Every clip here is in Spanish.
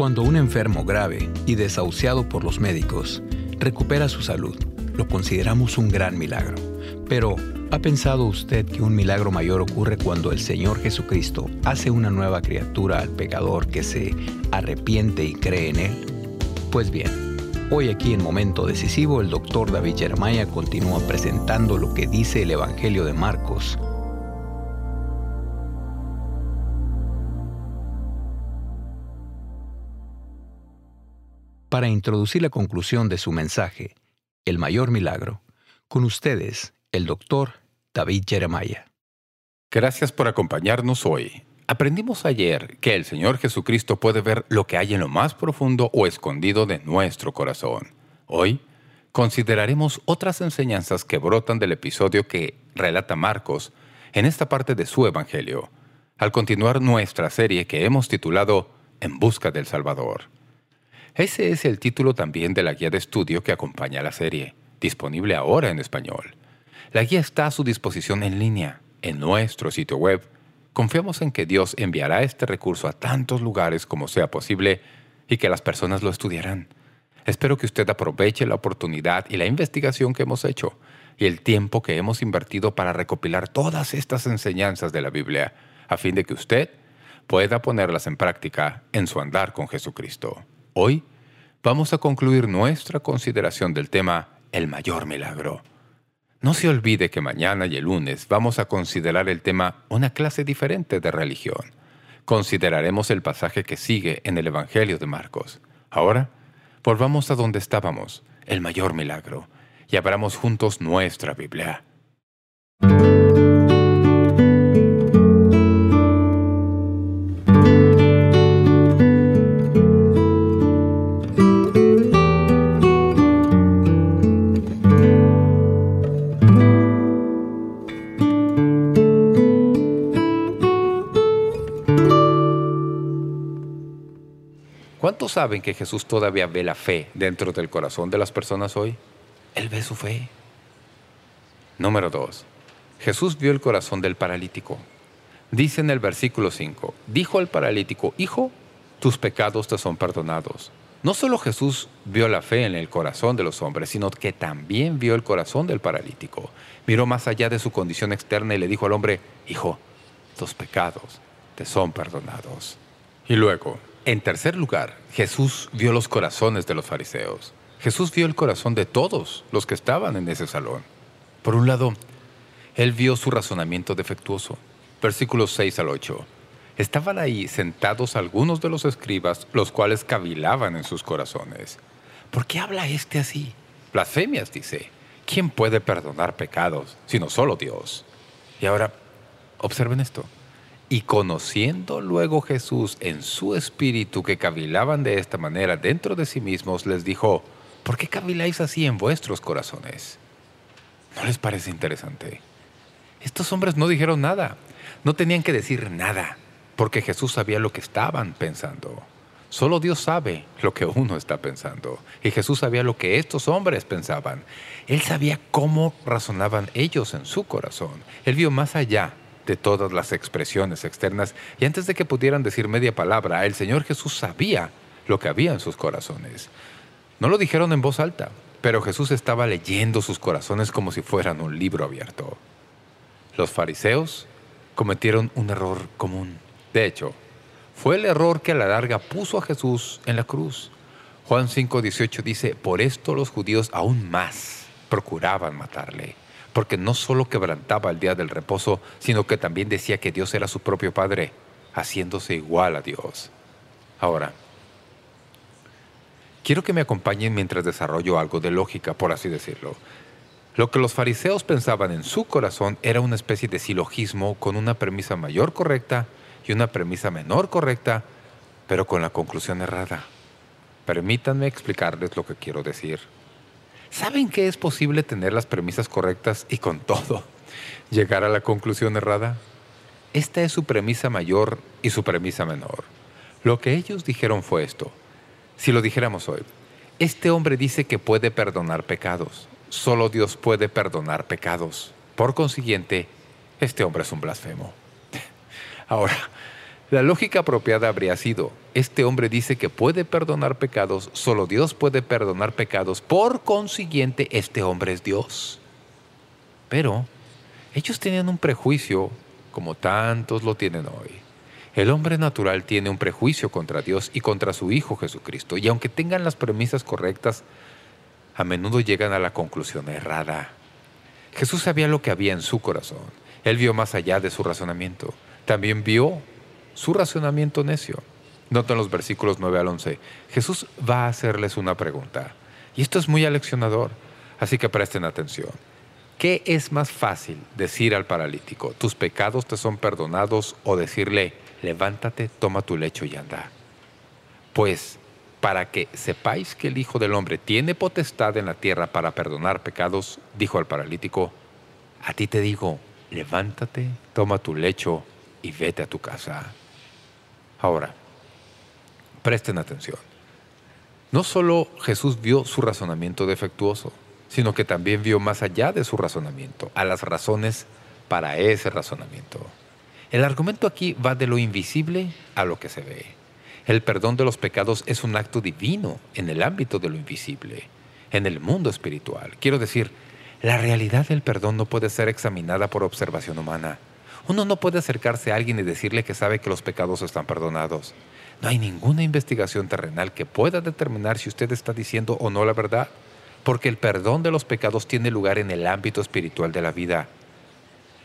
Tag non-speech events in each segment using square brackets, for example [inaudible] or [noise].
Cuando un enfermo grave y desahuciado por los médicos recupera su salud, lo consideramos un gran milagro. Pero, ¿ha pensado usted que un milagro mayor ocurre cuando el Señor Jesucristo hace una nueva criatura al pecador que se arrepiente y cree en Él? Pues bien, hoy aquí en Momento Decisivo el doctor David Jeremiah continúa presentando lo que dice el Evangelio de Marcos para introducir la conclusión de su mensaje, El mayor milagro, con ustedes, el doctor David Jeremiah. Gracias por acompañarnos hoy. Aprendimos ayer que el Señor Jesucristo puede ver lo que hay en lo más profundo o escondido de nuestro corazón. Hoy consideraremos otras enseñanzas que brotan del episodio que relata Marcos en esta parte de su Evangelio, al continuar nuestra serie que hemos titulado En busca del Salvador. Ese es el título también de la guía de estudio que acompaña la serie, disponible ahora en español. La guía está a su disposición en línea, en nuestro sitio web. Confiamos en que Dios enviará este recurso a tantos lugares como sea posible y que las personas lo estudiarán. Espero que usted aproveche la oportunidad y la investigación que hemos hecho y el tiempo que hemos invertido para recopilar todas estas enseñanzas de la Biblia, a fin de que usted pueda ponerlas en práctica en su andar con Jesucristo. Hoy vamos a concluir nuestra consideración del tema El mayor milagro. No se olvide que mañana y el lunes vamos a considerar el tema una clase diferente de religión. Consideraremos el pasaje que sigue en el Evangelio de Marcos. Ahora, volvamos a donde estábamos, el mayor milagro, y abramos juntos nuestra Biblia. ¿Cuántos saben que Jesús todavía ve la fe dentro del corazón de las personas hoy? Él ve su fe. Número 2. Jesús vio el corazón del paralítico. Dice en el versículo 5, dijo al paralítico, Hijo, tus pecados te son perdonados. No solo Jesús vio la fe en el corazón de los hombres, sino que también vio el corazón del paralítico. Miró más allá de su condición externa y le dijo al hombre, Hijo, tus pecados te son perdonados. Y luego, en tercer lugar, Jesús vio los corazones de los fariseos. Jesús vio el corazón de todos los que estaban en ese salón. Por un lado, Él vio su razonamiento defectuoso. Versículos 6 al 8. Estaban ahí sentados algunos de los escribas, los cuales cavilaban en sus corazones. ¿Por qué habla este así? Blasfemias, dice. ¿Quién puede perdonar pecados, sino solo Dios? Y ahora, observen esto. Y conociendo luego Jesús en su espíritu que cavilaban de esta manera dentro de sí mismos, les dijo, ¿por qué caviláis así en vuestros corazones? ¿No les parece interesante? Estos hombres no dijeron nada, no tenían que decir nada, porque Jesús sabía lo que estaban pensando. Solo Dios sabe lo que uno está pensando. Y Jesús sabía lo que estos hombres pensaban. Él sabía cómo razonaban ellos en su corazón. Él vio más allá de todas las expresiones externas, y antes de que pudieran decir media palabra, el Señor Jesús sabía lo que había en sus corazones. No lo dijeron en voz alta, pero Jesús estaba leyendo sus corazones como si fueran un libro abierto. Los fariseos cometieron un error común. De hecho, fue el error que a la larga puso a Jesús en la cruz. Juan 5.18 dice, por esto los judíos aún más procuraban matarle porque no solo quebrantaba el día del reposo, sino que también decía que Dios era su propio Padre, haciéndose igual a Dios. Ahora, quiero que me acompañen mientras desarrollo algo de lógica, por así decirlo. Lo que los fariseos pensaban en su corazón era una especie de silogismo con una premisa mayor correcta y una premisa menor correcta, pero con la conclusión errada. Permítanme explicarles lo que quiero decir. ¿Saben que es posible tener las premisas correctas y con todo llegar a la conclusión errada? Esta es su premisa mayor y su premisa menor. Lo que ellos dijeron fue esto. Si lo dijéramos hoy, este hombre dice que puede perdonar pecados. Solo Dios puede perdonar pecados. Por consiguiente, este hombre es un blasfemo. [laughs] Ahora, La lógica apropiada habría sido, este hombre dice que puede perdonar pecados, solo Dios puede perdonar pecados, por consiguiente este hombre es Dios. Pero ellos tenían un prejuicio como tantos lo tienen hoy. El hombre natural tiene un prejuicio contra Dios y contra su Hijo Jesucristo, y aunque tengan las premisas correctas, a menudo llegan a la conclusión errada. Jesús sabía lo que había en su corazón. Él vio más allá de su razonamiento. También vio su razonamiento necio. Noten los versículos 9 al 11. Jesús va a hacerles una pregunta. Y esto es muy aleccionador, así que presten atención. ¿Qué es más fácil decir al paralítico, tus pecados te son perdonados, o decirle, levántate, toma tu lecho y anda? Pues, para que sepáis que el Hijo del Hombre tiene potestad en la tierra para perdonar pecados, dijo al paralítico, a ti te digo, levántate, toma tu lecho y vete a tu casa. Ahora, presten atención. No solo Jesús vio su razonamiento defectuoso, sino que también vio más allá de su razonamiento, a las razones para ese razonamiento. El argumento aquí va de lo invisible a lo que se ve. El perdón de los pecados es un acto divino en el ámbito de lo invisible, en el mundo espiritual. Quiero decir, la realidad del perdón no puede ser examinada por observación humana. Uno no puede acercarse a alguien y decirle que sabe que los pecados están perdonados. No hay ninguna investigación terrenal que pueda determinar si usted está diciendo o no la verdad porque el perdón de los pecados tiene lugar en el ámbito espiritual de la vida.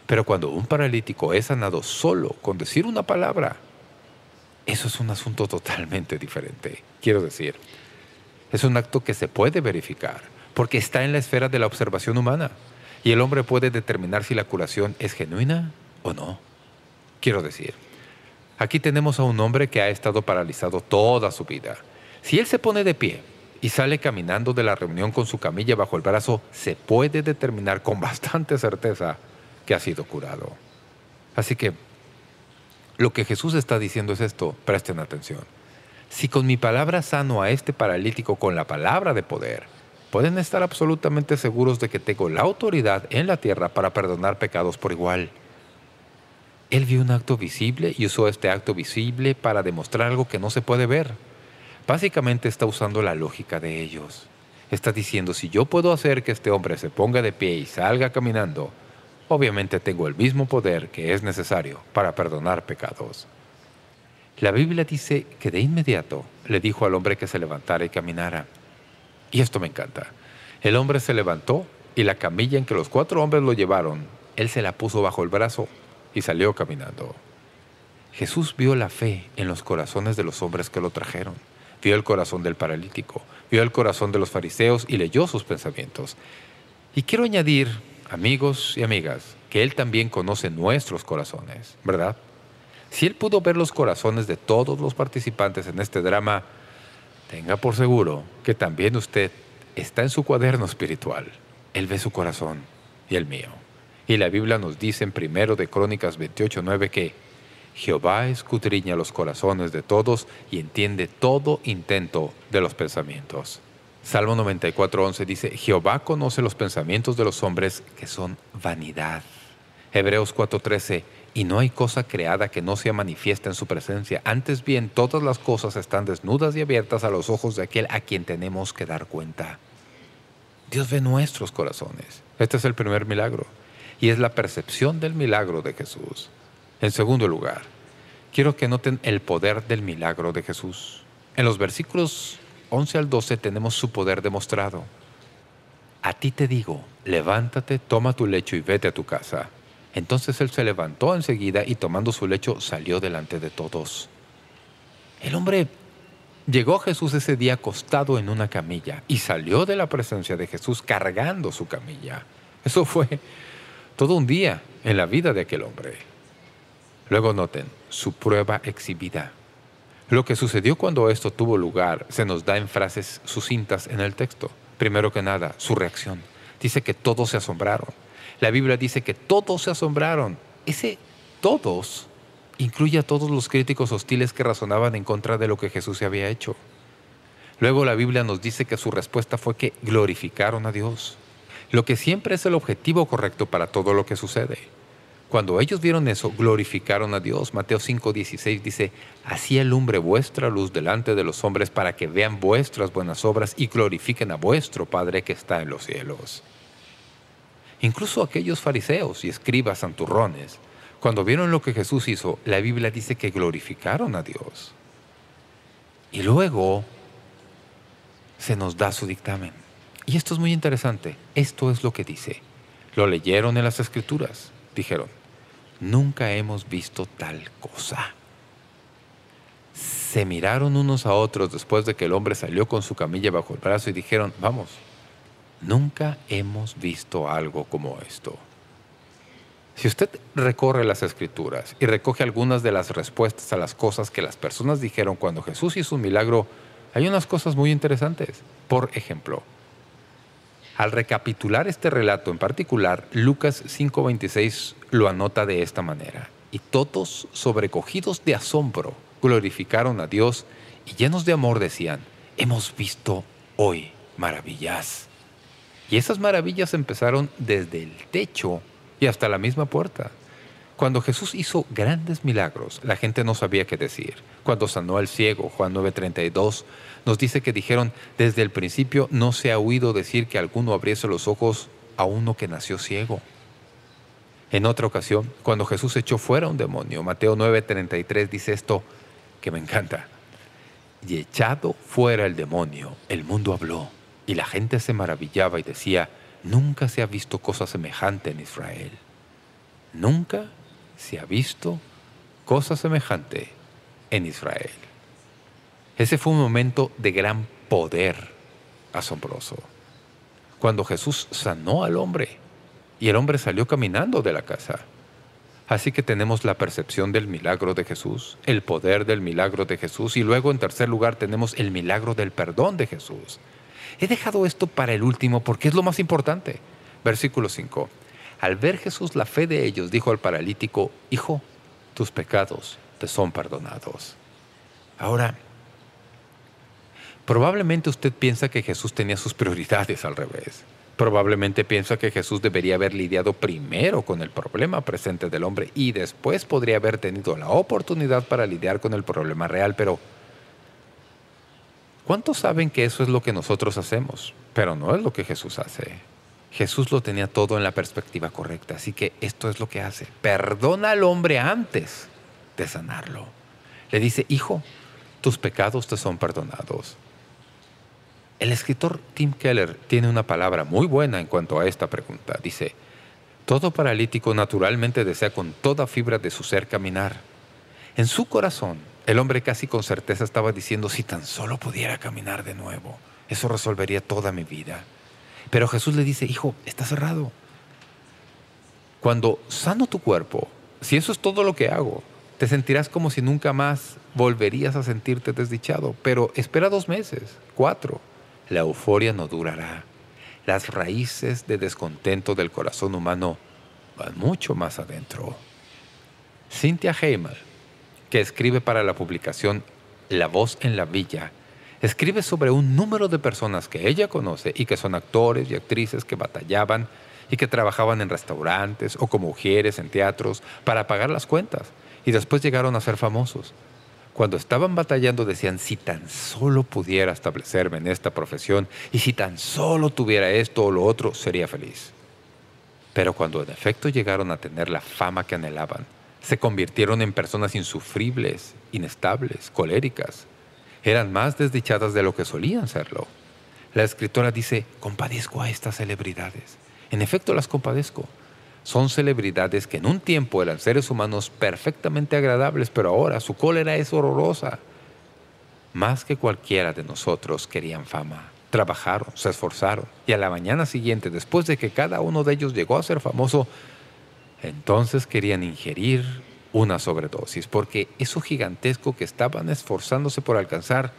Pero cuando un paralítico es sanado solo con decir una palabra, eso es un asunto [laughs] totalmente diferente. Quiero decir, es un acto que se puede verificar, porque está en la esfera de la observación humana, y el hombre puede determinar si la curación es genuina o no. Quiero decir, aquí tenemos a un hombre que ha estado paralizado toda su vida. Si él se pone de pie y sale caminando de la reunión con su camilla bajo el brazo, se puede determinar con [laughs] bastante certeza que ha sido curado. Así que lo que Jesús está diciendo es esto, presten atención. Si con mi palabra sano a este paralítico con la palabra de poder, pueden estar absolutamente seguros de que tengo la autoridad en la tierra para perdonar pecados por igual. Él vio un acto visible y usó este acto visible para demostrar algo que no se puede ver. Básicamente está usando la lógica de ellos. Está diciendo, si yo puedo hacer que este hombre se ponga de pie y salga caminando, obviamente tengo el mismo poder que es necesario para perdonar pecados. La Biblia dice que de inmediato le dijo al hombre que se levantara y caminara. Y esto me encanta. El hombre se levantó y la camilla en que los cuatro hombres lo llevaron, él se la puso bajo el brazo y salió caminando. Jesús vio la fe en los corazones de los hombres que lo trajeron vio el corazón del paralítico, vio el corazón de los fariseos y leyó sus pensamientos. Y quiero añadir, amigos y amigas, que Él también conoce nuestros corazones, ¿verdad? Si Él pudo ver los corazones de todos los participantes en este drama, tenga por seguro que también usted está en su cuaderno espiritual. Él ve su corazón y el mío. Y la Biblia nos dice en primero de Crónicas 28.9 que Jehová escudriña los corazones de todos y entiende todo intento de los pensamientos. Salmo 94.11 dice, Jehová conoce los pensamientos de los hombres que son vanidad. Hebreos 4.13, y no hay cosa creada que no sea manifiesta en su presencia. Antes bien, todas las cosas están desnudas y abiertas a los ojos de aquel a quien tenemos que dar cuenta. Dios ve nuestros corazones. Este es el primer milagro. Y es la percepción del milagro de Jesús. En segundo lugar, quiero que noten el poder del milagro de Jesús. En los versículos 11 al 12 tenemos su poder demostrado. A ti te digo, levántate, toma tu lecho y vete a tu casa. Entonces él se levantó enseguida y tomando su lecho salió delante de todos. El hombre llegó a Jesús ese día acostado en una camilla y salió de la presencia de Jesús cargando su camilla. Eso fue todo un día en la vida de aquel hombre. Luego noten, su prueba exhibida. Lo que sucedió cuando esto tuvo lugar se nos da en frases sucintas en el texto. Primero que nada, su reacción. Dice que todos se asombraron. La Biblia dice que todos se asombraron. Ese todos incluye a todos los críticos hostiles que razonaban en contra de lo que Jesús se había hecho. Luego la Biblia nos dice que su respuesta fue que glorificaron a Dios, lo que siempre es el objetivo correcto para todo lo que sucede. Cuando ellos vieron eso, glorificaron a Dios. Mateo 5.16 dice, Así alumbre vuestra luz delante de los hombres para que vean vuestras buenas obras y glorifiquen a vuestro Padre que está en los cielos. Incluso aquellos fariseos y escribas santurrones, cuando vieron lo que Jesús hizo, la Biblia dice que glorificaron a Dios. Y luego se nos da su dictamen. Y esto es muy interesante. Esto es lo que dice. Lo leyeron en las Escrituras. Dijeron, nunca hemos visto tal cosa. Se miraron unos a otros después de que el hombre salió con su camilla bajo el brazo y dijeron, vamos, nunca hemos visto algo como esto. Si usted recorre las Escrituras y recoge algunas de las respuestas a las cosas que las personas dijeron cuando Jesús hizo un milagro, hay unas cosas muy interesantes. Por ejemplo, al recapitular este relato en particular, Lucas 5.26 lo anota de esta manera. Y todos, sobrecogidos de asombro, glorificaron a Dios y llenos de amor decían, hemos visto hoy maravillas. Y esas maravillas empezaron desde el techo y hasta la misma puerta. Cuando Jesús hizo grandes milagros, la gente no sabía qué decir. Cuando sanó al ciego, Juan 9.32, nos dice que dijeron, desde el principio no se ha oído decir que alguno abriese los ojos a uno que nació ciego. En otra ocasión, cuando Jesús echó fuera un demonio, Mateo 9.33 dice esto, que me encanta. Y echado fuera el demonio, el mundo habló, y la gente se maravillaba y decía, nunca se ha visto cosa semejante en Israel. Nunca se ha visto cosa semejante en Israel. Ese fue un momento de gran poder asombroso. Cuando Jesús sanó al hombre y el hombre salió caminando de la casa. Así que tenemos la percepción del milagro de Jesús, el poder del milagro de Jesús y luego en tercer lugar tenemos el milagro del perdón de Jesús. He dejado esto para el último porque es lo más importante. Versículo 5. Al ver Jesús la fe de ellos, dijo al paralítico, Hijo, tus pecados te son perdonados. Ahora, probablemente usted piensa que Jesús tenía sus prioridades al revés. Probablemente piensa que Jesús debería haber lidiado primero con el problema presente del hombre y después podría haber tenido la oportunidad para lidiar con el problema real, pero ¿cuántos saben que eso es lo que nosotros hacemos? Pero no es lo que Jesús hace. Jesús lo tenía todo en la perspectiva correcta, así que esto es lo que hace. Perdona al hombre antes de sanarlo. Le dice, hijo, tus pecados te son perdonados. El escritor Tim Keller tiene una palabra muy buena en cuanto a esta pregunta. Dice, todo paralítico naturalmente desea con toda fibra de su ser caminar. En su corazón, el hombre casi con certeza estaba diciendo, si tan solo pudiera caminar de nuevo, eso resolvería toda mi vida. Pero Jesús le dice, hijo, está cerrado. Cuando sano tu cuerpo, si eso es todo lo que hago, te sentirás como si nunca más volverías a sentirte desdichado. Pero espera dos meses, cuatro. La euforia no durará. Las raíces de descontento del corazón humano van mucho más adentro. Cynthia Heimel, que escribe para la publicación La Voz en la Villa, escribe sobre un número de personas que ella conoce y que son actores y actrices que batallaban y que trabajaban en restaurantes o como mujeres en teatros para pagar las cuentas y después llegaron a ser famosos. Cuando estaban batallando decían, si tan solo pudiera establecerme en esta profesión y si tan solo tuviera esto o lo otro, sería feliz. Pero cuando en efecto llegaron a tener la fama que anhelaban, se convirtieron en personas insufribles, inestables, coléricas, eran más desdichadas de lo que solían serlo. La escritora dice, compadezco a estas celebridades. En efecto las compadezco. Son celebridades que en un tiempo eran seres humanos perfectamente agradables, pero ahora su cólera es horrorosa. Más que cualquiera de nosotros querían fama. Trabajaron, se esforzaron, y a la mañana siguiente, después de que cada uno de ellos llegó a ser famoso, entonces querían ingerir una sobredosis, porque eso gigantesco que estaban esforzándose por alcanzar,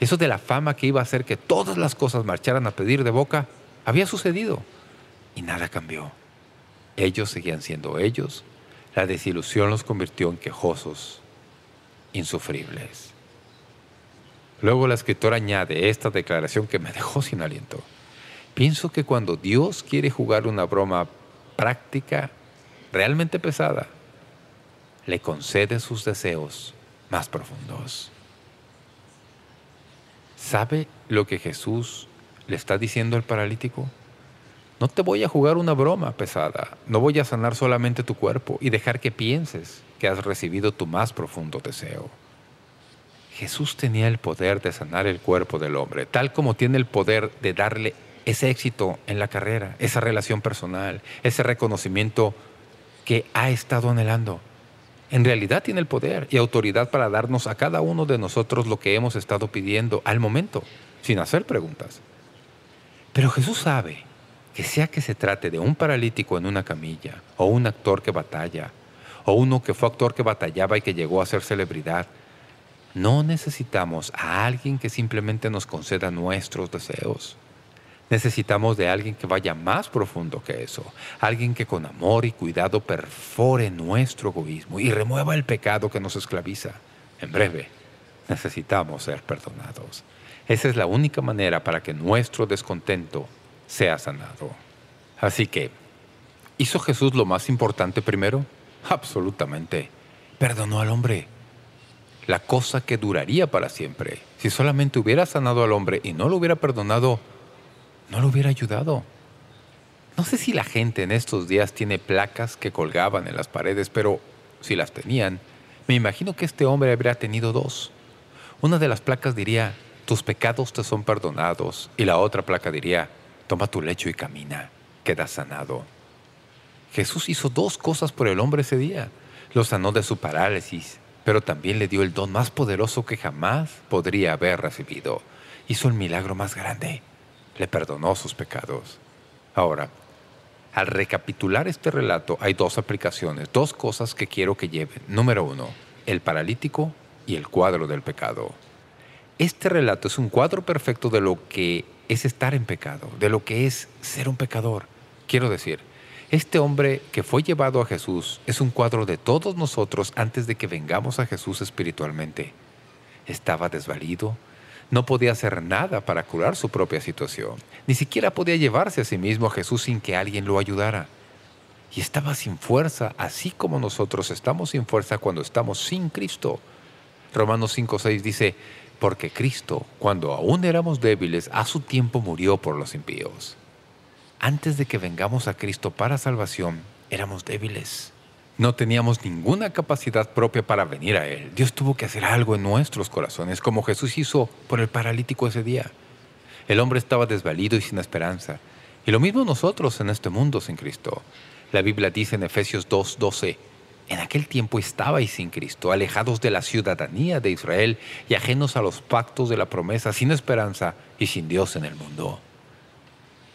eso de la fama que iba a hacer que todas las cosas marcharan a pedir de boca, había sucedido y nada cambió. Ellos seguían siendo ellos, la desilusión los convirtió en quejosos, insufribles. Luego la escritora añade esta declaración que me dejó sin aliento. Pienso que cuando Dios quiere jugar una broma práctica realmente pesada, le concede sus deseos más profundos. ¿Sabe lo que Jesús le está diciendo al paralítico? No te voy a jugar una broma pesada. No voy a sanar solamente tu cuerpo y dejar que pienses que has recibido tu más profundo deseo. Jesús tenía el poder de sanar el cuerpo del hombre, tal como tiene el poder de darle ese éxito en la carrera, esa relación personal, ese reconocimiento que ha estado anhelando. En realidad tiene el poder y autoridad para darnos a cada uno de nosotros lo que hemos estado pidiendo al momento, sin hacer preguntas. Pero Jesús sabe que sea que se trate de un paralítico en una camilla, o un actor que batalla, o uno que fue actor que batallaba y que llegó a ser celebridad, no necesitamos a alguien que simplemente nos conceda nuestros deseos. Necesitamos de alguien que vaya más profundo que eso, alguien que con amor y cuidado perfore nuestro egoísmo y remueva el pecado que nos esclaviza. En breve, necesitamos ser perdonados. Esa es la única manera para que nuestro descontento sea sanado. Así que, ¿hizo Jesús lo más importante primero? Absolutamente. Perdonó al hombre. La cosa que duraría para siempre. Si solamente hubiera sanado al hombre y no lo hubiera perdonado, no lo hubiera ayudado. No sé si la gente en estos días tiene placas que colgaban en las paredes, pero si las tenían, me imagino que este hombre habría tenido dos. Una de las placas diría, tus pecados te son perdonados, y la otra placa diría, Toma tu lecho y camina, queda sanado. Jesús hizo dos cosas por el hombre ese día. Lo sanó de su parálisis, pero también le dio el don más poderoso que jamás podría haber recibido. Hizo el milagro más grande. Le perdonó sus pecados. Ahora, al recapitular este relato hay dos aplicaciones, dos cosas que quiero que lleven. Número uno, el paralítico y el cuadro del pecado. Este relato es un cuadro perfecto de lo que es estar en pecado, de lo que es ser un pecador. Quiero decir, este hombre que fue llevado a Jesús es un cuadro de todos nosotros antes de que vengamos a Jesús espiritualmente. Estaba desvalido, no podía hacer nada para curar su propia situación. Ni siquiera podía llevarse a sí mismo a Jesús sin que alguien lo ayudara. Y estaba sin fuerza, así como nosotros estamos sin fuerza cuando estamos sin Cristo. Romanos 5.6 dice, porque Cristo, cuando aún éramos débiles, a su tiempo murió por los impíos. Antes de que vengamos a Cristo para salvación, éramos débiles. No teníamos ninguna capacidad propia para venir a Él. Dios tuvo que hacer algo en nuestros corazones, como Jesús hizo por el paralítico ese día. El hombre estaba desvalido y sin esperanza. Y lo mismo nosotros en este mundo sin Cristo. La Biblia dice en Efesios 2.12, en aquel tiempo estabais sin Cristo, alejados de la ciudadanía de Israel y ajenos a los pactos de la promesa, sin esperanza y sin Dios en el mundo.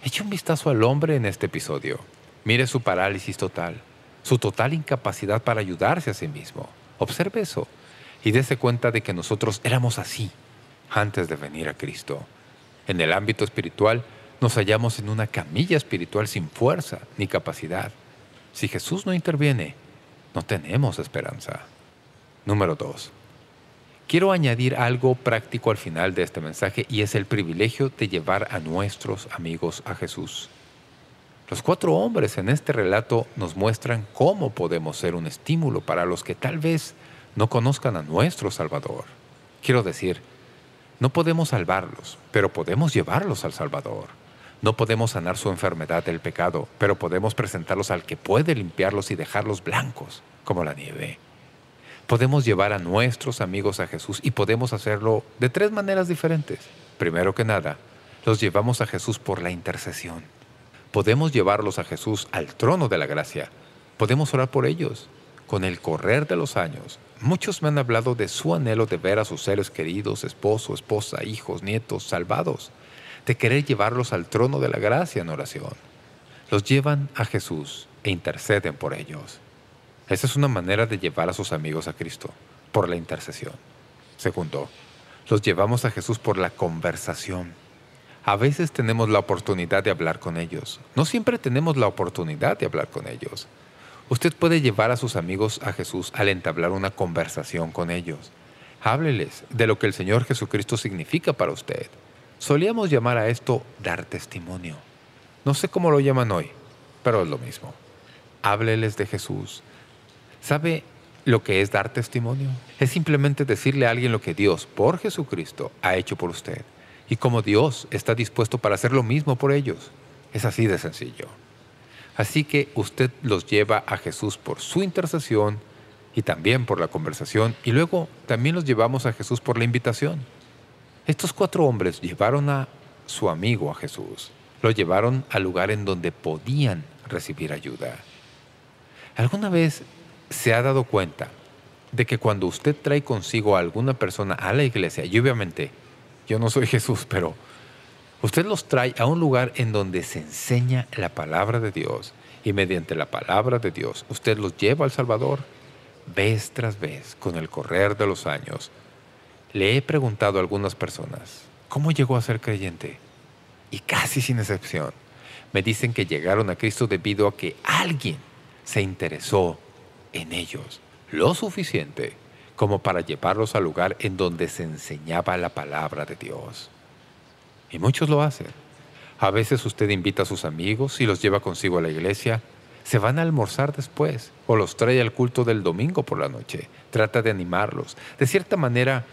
Eche un vistazo al hombre en este episodio. Mire su parálisis total, su total incapacidad para ayudarse a sí mismo. Observe eso y dése cuenta de que nosotros éramos así antes de venir a Cristo. En el ámbito espiritual nos hallamos en una camilla espiritual sin fuerza ni capacidad. Si Jesús no interviene, no tenemos esperanza. Número dos. Quiero añadir algo práctico al final de este mensaje y es el privilegio de llevar a nuestros amigos a Jesús. Los cuatro hombres en este relato nos muestran cómo podemos ser un estímulo para los que tal vez no conozcan a nuestro Salvador. Quiero decir, no podemos salvarlos, pero podemos llevarlos al Salvador. No podemos sanar su enfermedad del pecado, pero podemos presentarlos al que puede limpiarlos y dejarlos blancos, como la nieve. Podemos llevar a nuestros amigos a Jesús y podemos hacerlo de tres maneras diferentes. Primero que nada, los llevamos a Jesús por la intercesión. Podemos llevarlos a Jesús al trono de la gracia. Podemos orar por ellos. Con el correr de los años, muchos me han hablado de su anhelo de ver a sus seres queridos, esposo, esposa, hijos, nietos, salvados de querer llevarlos al trono de la gracia en oración. Los llevan a Jesús e interceden por ellos. Esa es una manera de llevar a sus amigos a Cristo, por la intercesión. Segundo, los llevamos a Jesús por la conversación. A veces tenemos la oportunidad de hablar con ellos. No siempre tenemos la oportunidad de hablar con ellos. Usted puede llevar a sus amigos a Jesús al entablar una conversación con ellos. Hábleles de lo que el Señor Jesucristo significa para usted. Solíamos llamar a esto dar testimonio. No sé cómo lo llaman hoy, pero es lo mismo. hábleles de Jesús. ¿Sabe lo que es dar testimonio? Es simplemente decirle a alguien lo que Dios, por Jesucristo, ha hecho por usted. Y como Dios está dispuesto para hacer lo mismo por ellos. Es así de sencillo. Así que usted los lleva a Jesús por su intercesión y también por la conversación, y luego también los llevamos a Jesús por la invitación. Estos cuatro hombres llevaron a su amigo a Jesús. Lo llevaron al lugar en donde podían recibir ayuda. ¿Alguna vez se ha dado cuenta de que cuando usted trae consigo a alguna persona a la iglesia, y obviamente yo no soy Jesús, pero usted los trae a un lugar en donde se enseña la palabra de Dios y mediante la palabra de Dios usted los lleva al Salvador vez tras vez con el correr de los años. Le he preguntado a algunas personas, ¿cómo llegó a ser creyente? Y casi sin excepción, me dicen que llegaron a Cristo debido a que alguien se interesó en ellos lo suficiente como para llevarlos al lugar en donde se enseñaba la palabra de Dios. Y muchos lo hacen. A veces usted invita a sus amigos y los lleva consigo a la iglesia. Se van a almorzar después o los trae al culto del domingo por la noche. Trata de animarlos. De cierta manera,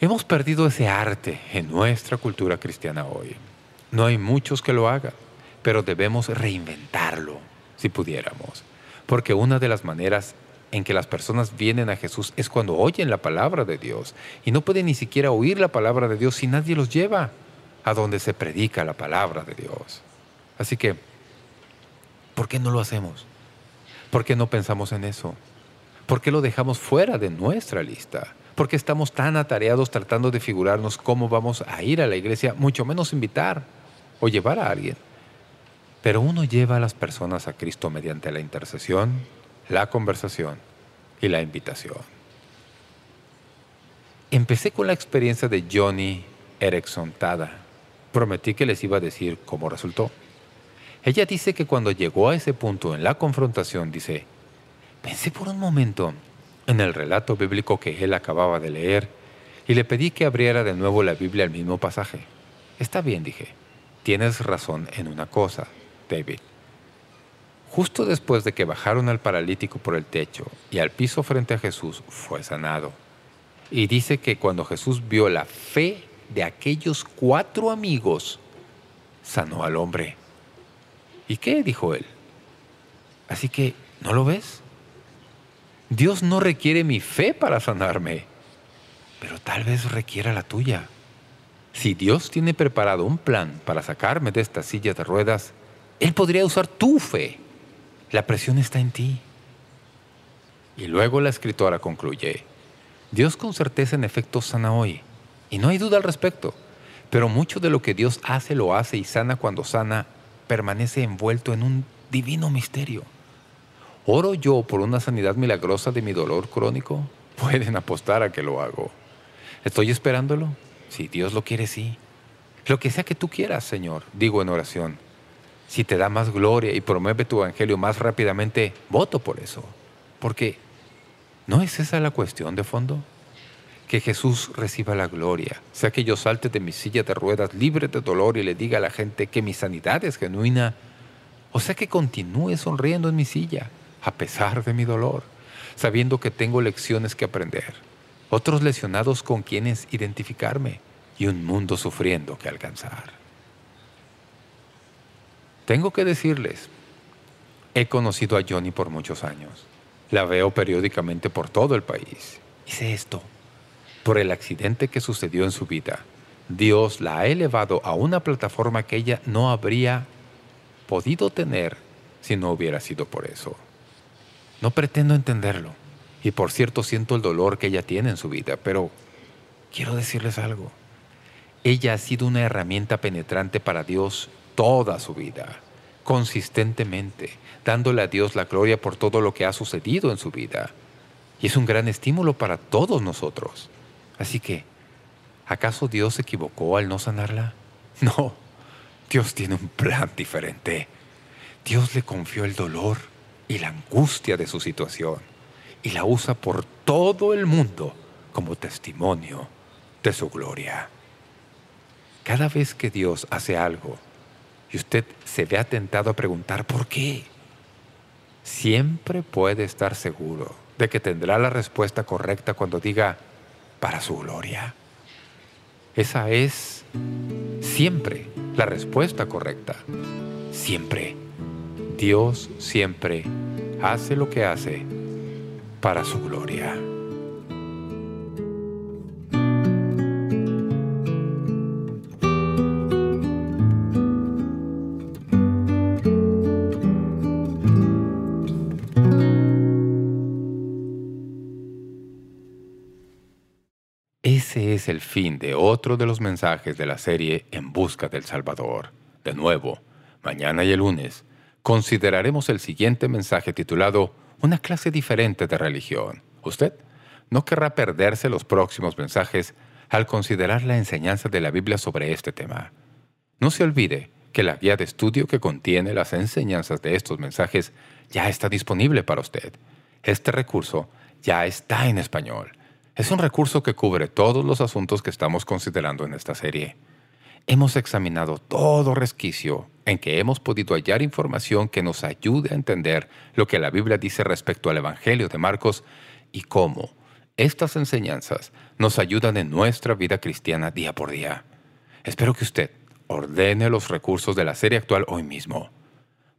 hemos perdido ese arte en nuestra cultura cristiana hoy. No hay muchos que lo hagan, pero debemos reinventarlo si pudiéramos. Porque una de las maneras en que las personas vienen a Jesús es cuando oyen la palabra de Dios. Y no pueden ni siquiera oír la palabra de Dios si nadie los lleva a donde se predica la palabra de Dios. Así que, ¿por qué no lo hacemos? ¿Por qué no pensamos en eso? ¿Por qué lo dejamos fuera de nuestra lista? ¿Por qué estamos tan atareados tratando de figurarnos cómo vamos a ir a la iglesia, mucho menos invitar o llevar a alguien? Pero uno lleva a las personas a Cristo mediante la intercesión, la conversación y la invitación. Empecé con la experiencia de Johnny Erickson Tada. Prometí que les iba a decir cómo resultó. Ella dice que cuando llegó a ese punto en la confrontación, dice, pensé por un momento en el relato bíblico que él acababa de leer y le pedí que abriera de nuevo la Biblia al mismo pasaje. Está bien, dije. Tienes razón en una cosa, David. Justo después de que bajaron al paralítico por el techo y al piso frente a Jesús, fue sanado. Y dice que cuando Jesús vio la fe de aquellos cuatro amigos, sanó al hombre. ¿Y qué? dijo él. Así que, ¿no lo ves? Dios no requiere mi fe para sanarme, pero tal vez requiera la tuya. Si Dios tiene preparado un plan para sacarme de esta silla de ruedas, Él podría usar tu fe la presión está en ti. Y luego la escritora concluye, Dios con certeza en efecto sana hoy, y no hay duda al respecto, pero mucho de lo que Dios hace lo hace y sana cuando sana permanece envuelto en un divino misterio. ¿Oro yo por una sanidad milagrosa de mi dolor crónico? [laughs] Pueden apostar a que lo hago. ¿Estoy esperándolo? Si Dios lo quiere, sí. Lo que sea que tú quieras, Señor, digo en oración si te da más gloria y promueve tu evangelio más rápidamente, voto por eso. Porque ¿no es esa la cuestión de fondo? Que Jesús reciba la gloria, sea que yo salte de mi silla de ruedas libre de dolor y le diga a la gente que mi sanidad es genuina, o sea que continúe sonriendo en mi silla, a pesar de mi dolor, sabiendo que tengo lecciones que aprender, otros lesionados con quienes identificarme y un mundo sufriendo que alcanzar. Tengo que decirles, he conocido a Johnny por muchos años. La veo periódicamente por todo el país. Hice esto por el accidente que sucedió en su vida. Dios la ha elevado a una plataforma que ella no habría podido tener si no hubiera sido por eso. No pretendo entenderlo. Y por cierto siento el dolor que ella tiene en su vida, pero quiero decirles algo. Ella ha sido una herramienta penetrante para Dios toda su vida, consistentemente, dándole a Dios la gloria por todo lo que ha sucedido en su vida. Y es un gran estímulo para todos nosotros. Así que, ¿acaso Dios se equivocó al no sanarla? [laughs] No, Dios tiene un plan diferente. Dios le confió el dolor y la angustia de su situación y la usa por todo el mundo como testimonio de su gloria. Cada vez que Dios hace algo, y usted se ve atentado a preguntar ¿por qué? siempre puede estar seguro de que tendrá la respuesta correcta cuando diga para su gloria. Esa es siempre la respuesta correcta. Siempre. Dios siempre hace lo que hace para su gloria. Es el fin de otro de los mensajes de la serie En Busca del Salvador. De nuevo, mañana y el lunes, consideraremos el siguiente mensaje titulado Una clase diferente de religión. Usted no querrá perderse los próximos mensajes al considerar la enseñanza de la Biblia sobre este tema. No se olvide que la guía de estudio que contiene las enseñanzas de estos mensajes ya está disponible para usted. Este recurso ya está en español es un recurso que cubre todos los asuntos que estamos considerando en esta serie. Hemos examinado todo resquicio en que hemos podido hallar información que nos ayude a entender lo que la Biblia dice respecto al Evangelio de Marcos y cómo estas enseñanzas nos ayudan en nuestra vida cristiana día por día. Espero que usted ordene los recursos de la serie actual hoy mismo.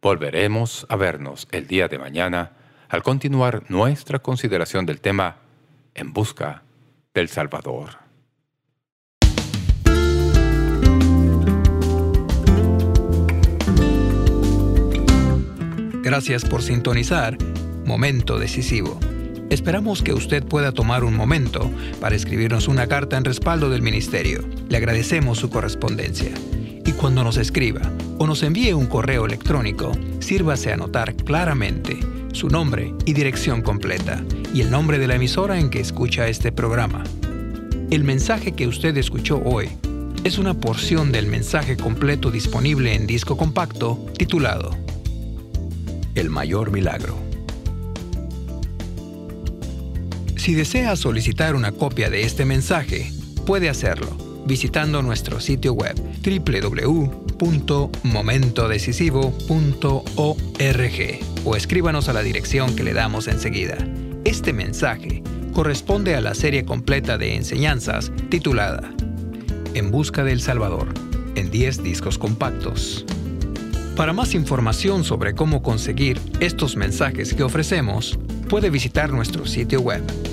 Volveremos a vernos el día de mañana al continuar nuestra consideración del tema en busca del Salvador. Gracias por sintonizar Momento Decisivo. Esperamos que usted pueda tomar un momento para escribirnos una carta en respaldo del Ministerio. Le agradecemos su correspondencia. Y cuando nos escriba o nos envíe un correo electrónico, sírvase a anotar claramente su nombre y dirección completa y el nombre de la emisora en que escucha este programa. El mensaje que usted escuchó hoy es una porción del mensaje completo disponible en disco compacto titulado El Mayor Milagro. Si desea solicitar una copia de este mensaje, puede hacerlo visitando nuestro sitio web www.momentodecisivo.org o escríbanos a la dirección que le damos enseguida. Este mensaje corresponde a la serie completa de enseñanzas titulada En Busca del Salvador, en 10 discos compactos. Para más información sobre cómo conseguir estos mensajes que ofrecemos, puede visitar nuestro sitio web